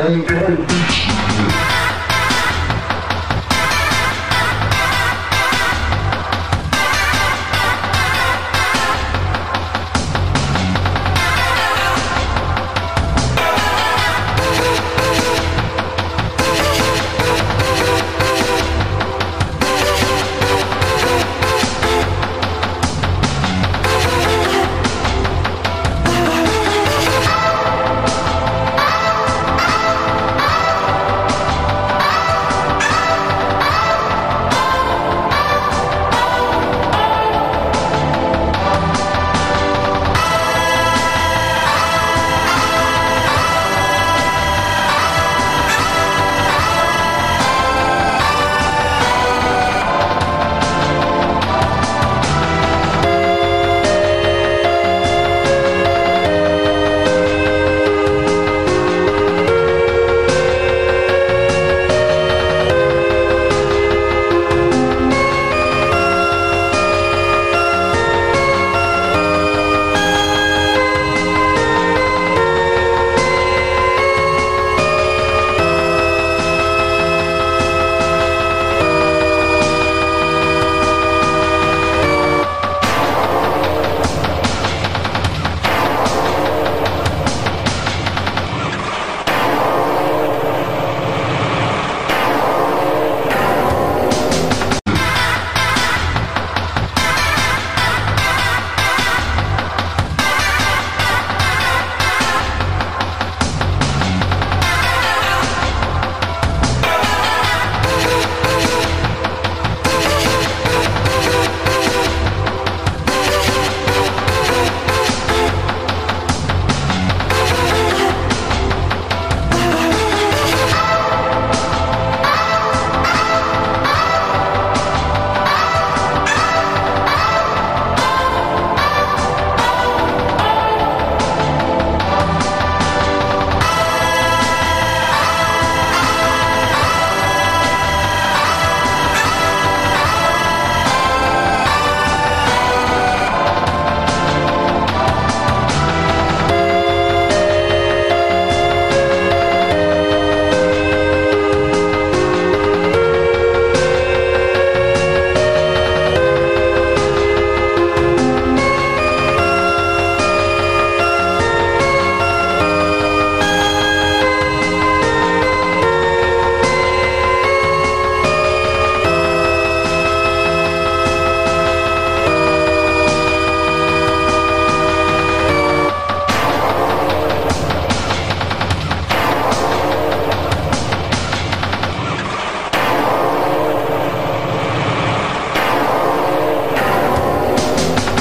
Ai,